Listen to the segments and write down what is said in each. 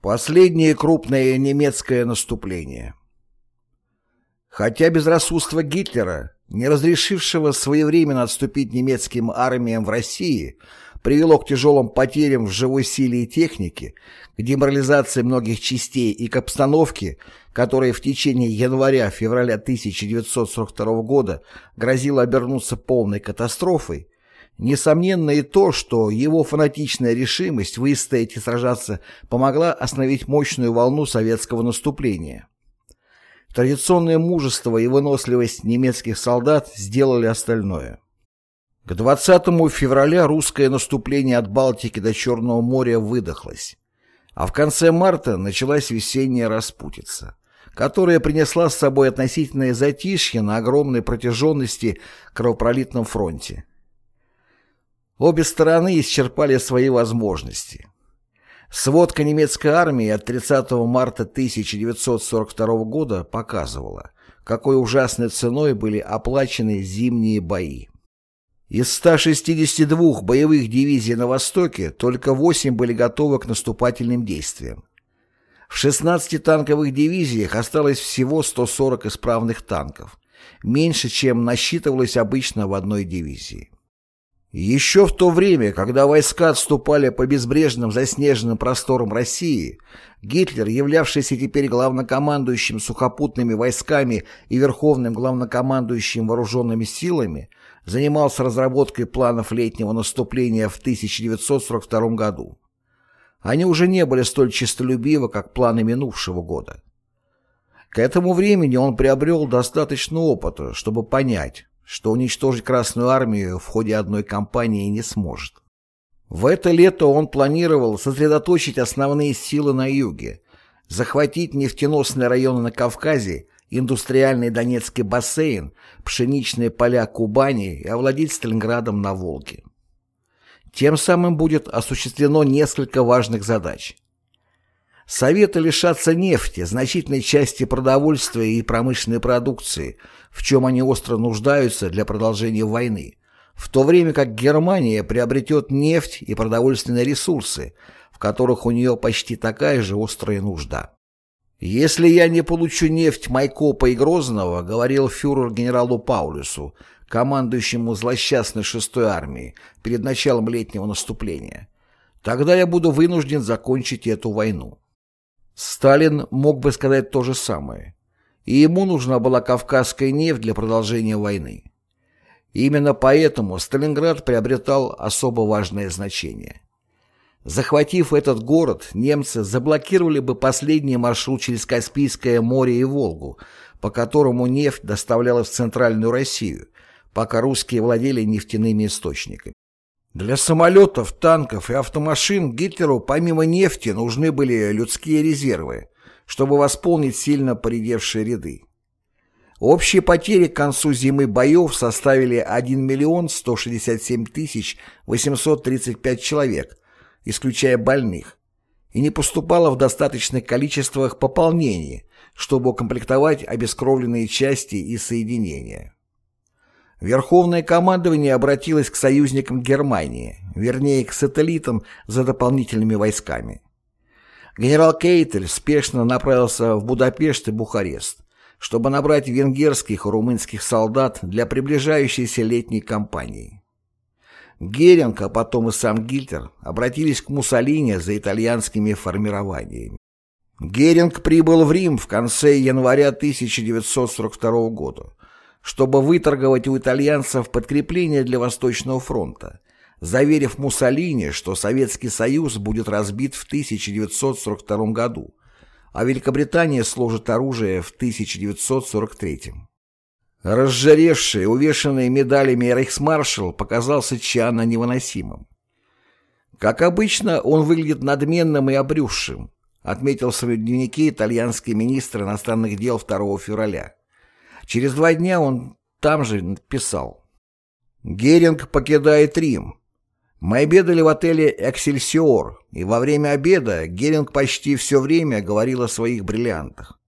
Последнее крупное немецкое наступление. Хотя безрассудство Гитлера, не разрешившего своевременно отступить немецким армиям в России, привело к тяжелым потерям в живой силе и технике, к деморализации многих частей и к обстановке, которая в течение января-февраля 1942 года грозила обернуться полной катастрофой, Несомненно и то, что его фанатичная решимость выстоять и сражаться помогла остановить мощную волну советского наступления. Традиционное мужество и выносливость немецких солдат сделали остальное. К 20 февраля русское наступление от Балтики до Черного моря выдохлось, а в конце марта началась весенняя распутица, которая принесла с собой относительное затишье на огромной протяженности кровопролитном фронте. Обе стороны исчерпали свои возможности. Сводка немецкой армии от 30 марта 1942 года показывала, какой ужасной ценой были оплачены зимние бои. Из 162 боевых дивизий на Востоке только 8 были готовы к наступательным действиям. В 16 танковых дивизиях осталось всего 140 исправных танков, меньше, чем насчитывалось обычно в одной дивизии. Еще в то время, когда войска отступали по безбрежным заснеженным просторам России, Гитлер, являвшийся теперь главнокомандующим сухопутными войсками и верховным главнокомандующим вооруженными силами, занимался разработкой планов летнего наступления в 1942 году. Они уже не были столь честолюбивы, как планы минувшего года. К этому времени он приобрел достаточно опыта, чтобы понять, что уничтожить Красную Армию в ходе одной кампании не сможет. В это лето он планировал сосредоточить основные силы на юге, захватить нефтеносные районы на Кавказе, индустриальный Донецкий бассейн, пшеничные поля Кубани и овладеть Сталинградом на Волге. Тем самым будет осуществлено несколько важных задач. Советы лишатся нефти, значительной части продовольствия и промышленной продукции, в чем они остро нуждаются для продолжения войны, в то время как Германия приобретет нефть и продовольственные ресурсы, в которых у нее почти такая же острая нужда. «Если я не получу нефть Майкопа и Грозного», — говорил фюрер генералу Паулюсу, командующему злосчастной шестой армией, перед началом летнего наступления, «тогда я буду вынужден закончить эту войну». Сталин мог бы сказать то же самое. И ему нужна была кавказская нефть для продолжения войны. именно поэтому Сталинград приобретал особо важное значение. Захватив этот город, немцы заблокировали бы последний маршрут через Каспийское море и Волгу, по которому нефть доставлялась в Центральную Россию, пока русские владели нефтяными источниками. Для самолетов, танков и автомашин Гитлеру помимо нефти нужны были людские резервы, чтобы восполнить сильно поредевшие ряды. Общие потери к концу зимы боев составили 1 миллион 167 тысяч 835 человек, исключая больных, и не поступало в достаточных количествах пополнений, чтобы укомплектовать обескровленные части и соединения. Верховное командование обратилось к союзникам Германии, вернее к сателлитам за дополнительными войсками. Генерал Кейтель спешно направился в Будапешт и Бухарест, чтобы набрать венгерских и румынских солдат для приближающейся летней кампании. Геринг, а потом и сам Гильтер обратились к Муссолини за итальянскими формированиями. Геринг прибыл в Рим в конце января 1942 года чтобы выторговать у итальянцев подкрепление для Восточного фронта, заверив Муссолини, что Советский Союз будет разбит в 1942 году, а Великобритания сложит оружие в 1943. Разжаревший, увешанный медалями рейхсмаршал показался Чиано невыносимым. Как обычно, он выглядит надменным и обрюзшим, отметил в своем дневнике итальянский министр иностранных дел 2 февраля. Через два дня он там же писал. Геринг покидает Рим. Мы обедали в отеле «Эксельсиор», и во время обеда Геринг почти все время говорил о своих бриллиантах.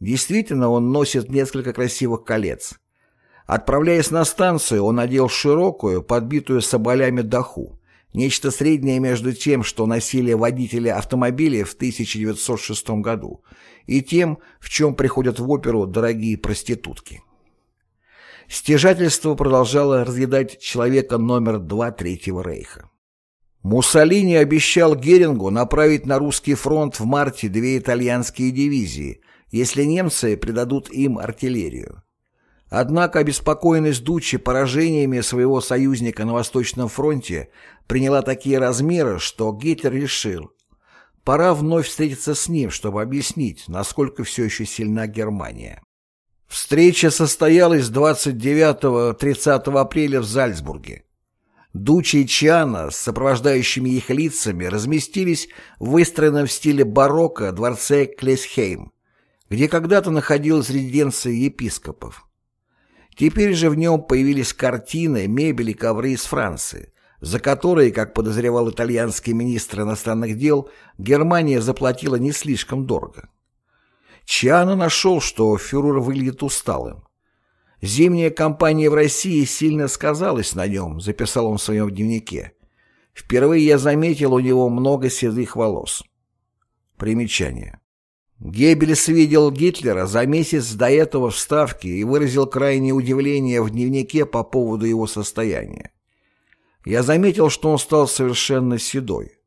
Действительно, он носит несколько красивых колец. Отправляясь на станцию, он надел широкую, подбитую соболями даху, нечто среднее между тем, что носили водители автомобиля в 1906 году, и тем, в чем приходят в оперу дорогие проститутки. Стяжательство продолжало разъедать человека номер два Третьего Рейха. Муссолини обещал Герингу направить на русский фронт в марте две итальянские дивизии, если немцы придадут им артиллерию. Однако обеспокоенность Дуччи поражениями своего союзника на Восточном фронте приняла такие размеры, что Гитлер решил, пора вновь встретиться с ним, чтобы объяснить, насколько все еще сильна Германия. Встреча состоялась 29-30 апреля в Зальцбурге. Дучи и Чиана с сопровождающими их лицами разместились в выстроенном в стиле барокко дворце Клесхейм, где когда-то находилась резиденция епископов. Теперь же в нем появились картины, мебель и ковры из Франции, за которые, как подозревал итальянский министр иностранных дел, Германия заплатила не слишком дорого. Чиано нашел, что фюрер выглядит усталым. «Зимняя кампания в России сильно сказалась на нем», записал он в своем дневнике. «Впервые я заметил у него много седых волос». Примечание. Геббельс видел Гитлера за месяц до этого в Ставке и выразил крайнее удивление в дневнике по поводу его состояния. Я заметил, что он стал совершенно седой.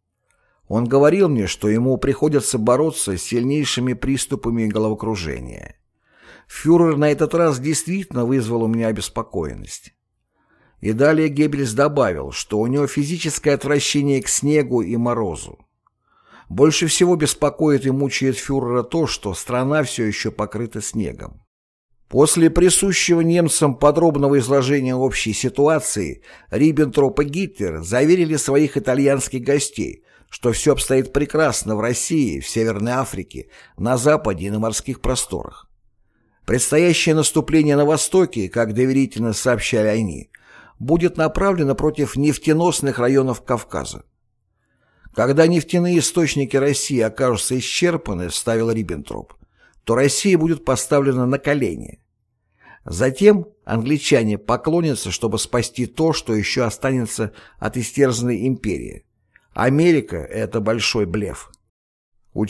Он говорил мне, что ему приходится бороться с сильнейшими приступами головокружения. Фюрер на этот раз действительно вызвал у меня обеспокоенность. И далее Геббельс добавил, что у него физическое отвращение к снегу и морозу. Больше всего беспокоит и мучает фюрера то, что страна все еще покрыта снегом. После присущего немцам подробного изложения общей ситуации Риббентроп и Гитлер заверили своих итальянских гостей, что все обстоит прекрасно в России, в Северной Африке, на Западе и на морских просторах. Предстоящее наступление на Востоке, как доверительно сообщали они, будет направлено против нефтеносных районов Кавказа. Когда нефтяные источники России окажутся исчерпаны, ставил Риббентроп, то Россия будет поставлена на колени. Затем англичане поклонятся, чтобы спасти то, что еще останется от истерзанной империи. Америка – это большой блеф. У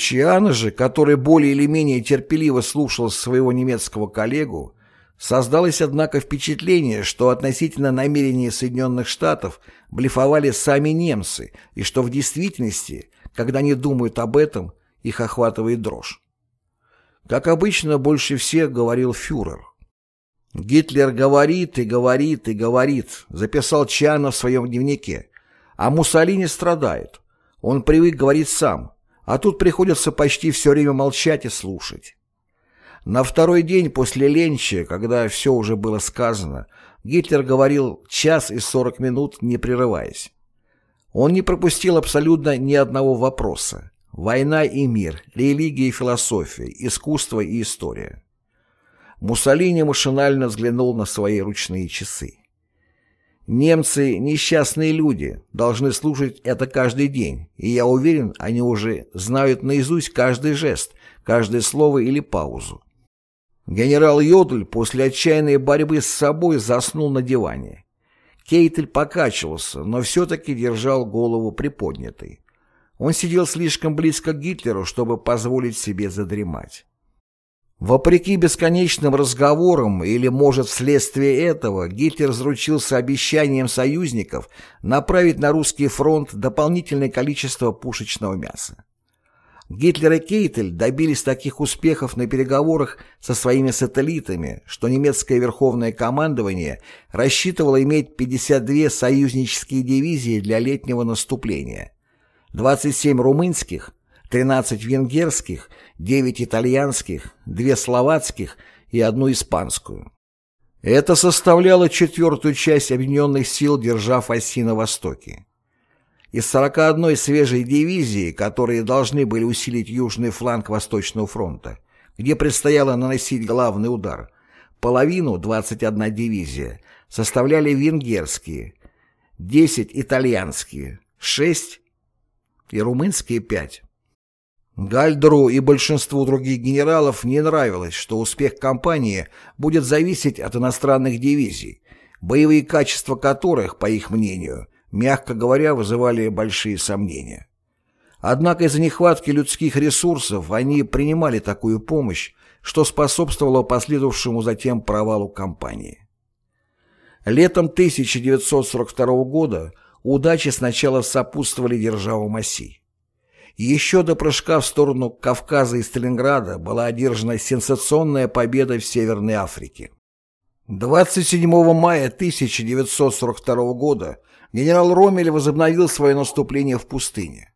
же, который более или менее терпеливо слушал своего немецкого коллегу, Создалось, однако, впечатление, что относительно намерений Соединенных Штатов блефовали сами немцы, и что в действительности, когда они думают об этом, их охватывает дрожь. Как обычно, больше всех говорил фюрер. «Гитлер говорит и говорит и говорит», записал Чано в своем дневнике. А Муссолини страдает. Он привык говорить сам, а тут приходится почти все время молчать и слушать. На второй день после ленча, когда все уже было сказано, Гитлер говорил час и сорок минут, не прерываясь. Он не пропустил абсолютно ни одного вопроса. Война и мир, религия и философия, искусство и история. Муссолини машинально взглянул на свои ручные часы. Немцы – несчастные люди, должны слушать это каждый день, и я уверен, они уже знают наизусть каждый жест, каждое слово или паузу. Генерал Йодль после отчаянной борьбы с собой заснул на диване. Кейтель покачивался, но все-таки держал голову приподнятой. Он сидел слишком близко к Гитлеру, чтобы позволить себе задремать. Вопреки бесконечным разговорам, или, может, вследствие этого, Гитлер заручился обещанием союзников направить на русский фронт дополнительное количество пушечного мяса. Гитлер и Кейтель добились таких успехов на переговорах со своими сателлитами, что немецкое верховное командование рассчитывало иметь 52 союзнические дивизии для летнего наступления, 27 румынских, 13 венгерских, 9 итальянских, 2 словацких и одну испанскую. Это составляло четвертую часть объединенных сил держав оси на Востоке. Из 41 свежей дивизии, которые должны были усилить южный фланг Восточного фронта, где предстояло наносить главный удар, половину, 21 дивизия, составляли венгерские, 10 итальянские, 6 и румынские 5. Гальдеру и большинству других генералов не нравилось, что успех кампании будет зависеть от иностранных дивизий, боевые качества которых, по их мнению, мягко говоря, вызывали большие сомнения. Однако из-за нехватки людских ресурсов они принимали такую помощь, что способствовало последовавшему затем провалу кампании. Летом 1942 года удачи сначала сопутствовали державам оси. Еще до прыжка в сторону Кавказа и Сталинграда была одержана сенсационная победа в Северной Африке. 27 мая 1942 года генерал Роммель возобновил свое наступление в пустыне.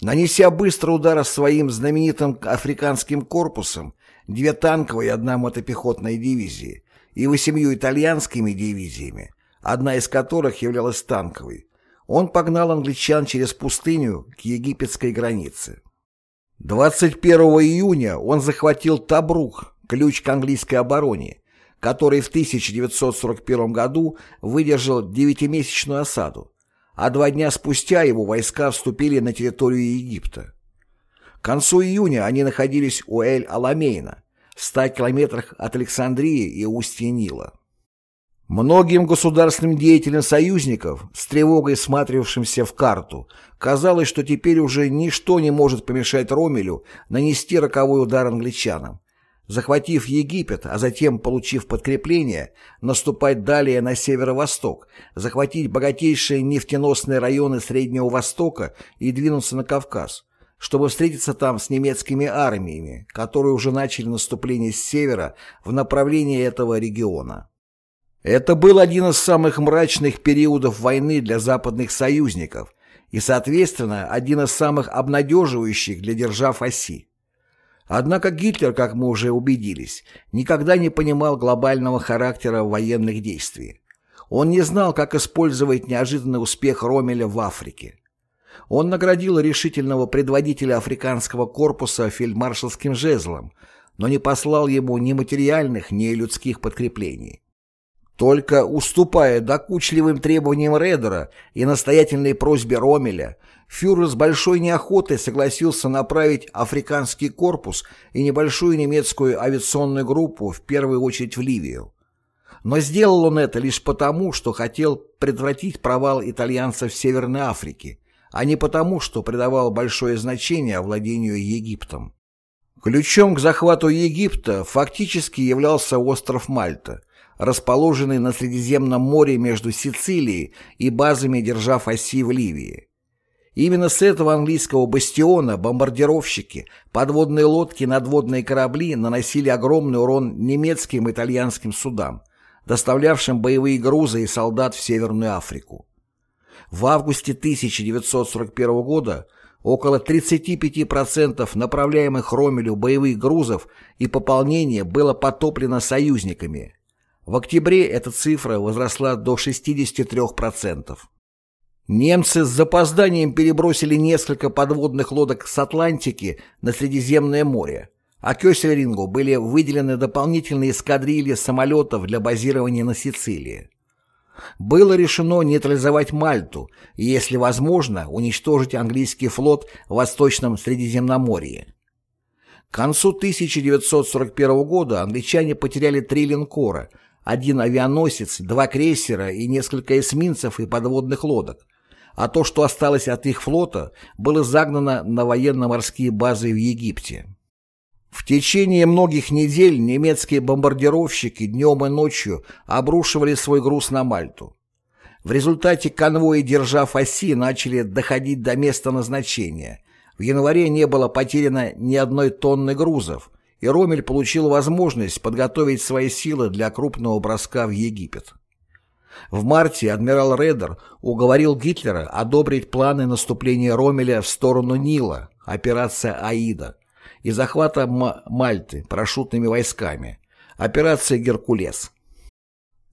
Нанеся быстрый удар своим знаменитым африканским корпусом, две танковые и одна мотопехотная дивизии, и восемью итальянскими дивизиями, одна из которых являлась танковой, он погнал англичан через пустыню к египетской границе. 21 июня он захватил Табрук, ключ к английской обороне, который в 1941 году выдержал девятимесячную осаду, а два дня спустя его войска вступили на территорию Египта. К концу июня они находились у Эль-Аламейна, в 100 километрах от Александрии и устья Нила. Многим государственным деятелям союзников, с тревогой сматривавшимся в карту, казалось, что теперь уже ничто не может помешать Ромелю нанести роковой удар англичанам. Захватив Египет, а затем, получив подкрепление, наступать далее на северо-восток, захватить богатейшие нефтеносные районы Среднего Востока и двинуться на Кавказ, чтобы встретиться там с немецкими армиями, которые уже начали наступление с севера в направлении этого региона. Это был один из самых мрачных периодов войны для западных союзников и, соответственно, один из самых обнадеживающих для держав оси. Однако Гитлер, как мы уже убедились, никогда не понимал глобального характера военных действий. Он не знал, как использовать неожиданный успех Ромеля в Африке. Он наградил решительного предводителя африканского корпуса фельдмаршалским жезлом, но не послал ему ни материальных, ни людских подкреплений. Только уступая докучливым требованиям Редера и настоятельной просьбе Ромеля, фюрер с большой неохотой согласился направить африканский корпус и небольшую немецкую авиационную группу в первую очередь в Ливию. Но сделал он это лишь потому, что хотел предотвратить провал итальянцев в Северной Африке, а не потому, что придавал большое значение овладению Египтом. Ключом к захвату Египта фактически являлся остров Мальта – расположенный на Средиземном море между Сицилией и базами держав оси в Ливии. Именно с этого английского бастиона бомбардировщики, подводные лодки, надводные корабли наносили огромный урон немецким и итальянским судам, доставлявшим боевые грузы и солдат в Северную Африку. В августе 1941 года около 35% направляемых Ромелю боевых грузов и пополнения было потоплено союзниками, в октябре эта цифра возросла до 63%. Немцы с запозданием перебросили несколько подводных лодок с Атлантики на Средиземное море, а Кёсельрингу были выделены дополнительные эскадрильи самолетов для базирования на Сицилии. Было решено нейтрализовать Мальту и, если возможно, уничтожить английский флот в Восточном Средиземноморье. К концу 1941 года англичане потеряли три линкора – один авианосец, два крейсера и несколько эсминцев и подводных лодок, а то, что осталось от их флота, было загнано на военно-морские базы в Египте. В течение многих недель немецкие бомбардировщики днем и ночью обрушивали свой груз на Мальту. В результате конвои, держав оси, начали доходить до места назначения. В январе не было потеряно ни одной тонны грузов, и Ромель получил возможность подготовить свои силы для крупного броска в Египет. В марте адмирал Редер уговорил Гитлера одобрить планы наступления Ромеля в сторону Нила, операция «Аида», и захвата Мальты парашютными войсками, операция «Геркулес».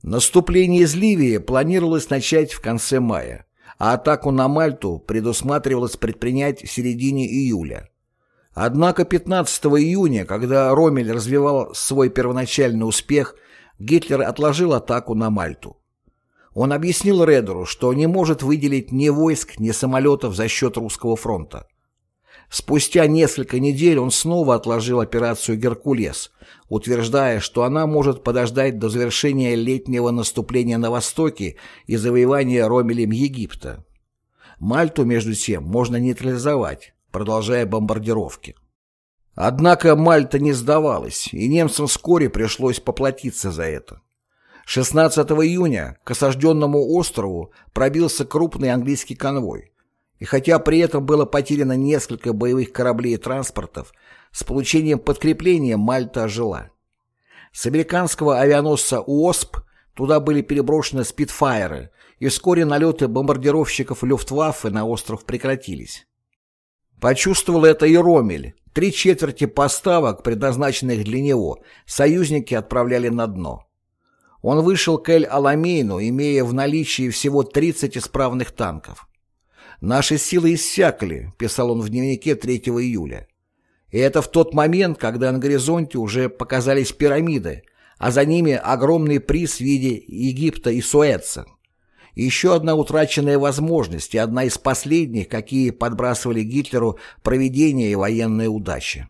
Наступление из Ливии планировалось начать в конце мая, а атаку на Мальту предусматривалось предпринять в середине июля. Однако 15 июня, когда Ромель развивал свой первоначальный успех, Гитлер отложил атаку на Мальту. Он объяснил Редеру, что не может выделить ни войск, ни самолетов за счет русского фронта. Спустя несколько недель он снова отложил операцию «Геркулес», утверждая, что она может подождать до завершения летнего наступления на востоке и завоевания Ромелем Египта. Мальту, между тем, можно нейтрализовать, продолжая бомбардировки. Однако Мальта не сдавалась, и немцам вскоре пришлось поплатиться за это. 16 июня к осажденному острову пробился крупный английский конвой. И хотя при этом было потеряно несколько боевых кораблей и транспортов, с получением подкрепления Мальта ожила. С американского авианосца «Уосп» туда были переброшены спидфайеры, и вскоре налеты бомбардировщиков Люфтваффе на остров прекратились. Почувствовал это и Ромель. Три четверти поставок, предназначенных для него, союзники отправляли на дно. Он вышел к Эль-Аламейну, имея в наличии всего 30 исправных танков. «Наши силы иссякли», — писал он в дневнике 3 июля. И это в тот момент, когда на горизонте уже показались пирамиды, а за ними огромный приз в виде Египта и Суэца. Еще одна утраченная возможность и одна из последних, какие подбрасывали Гитлеру проведение и военная удача.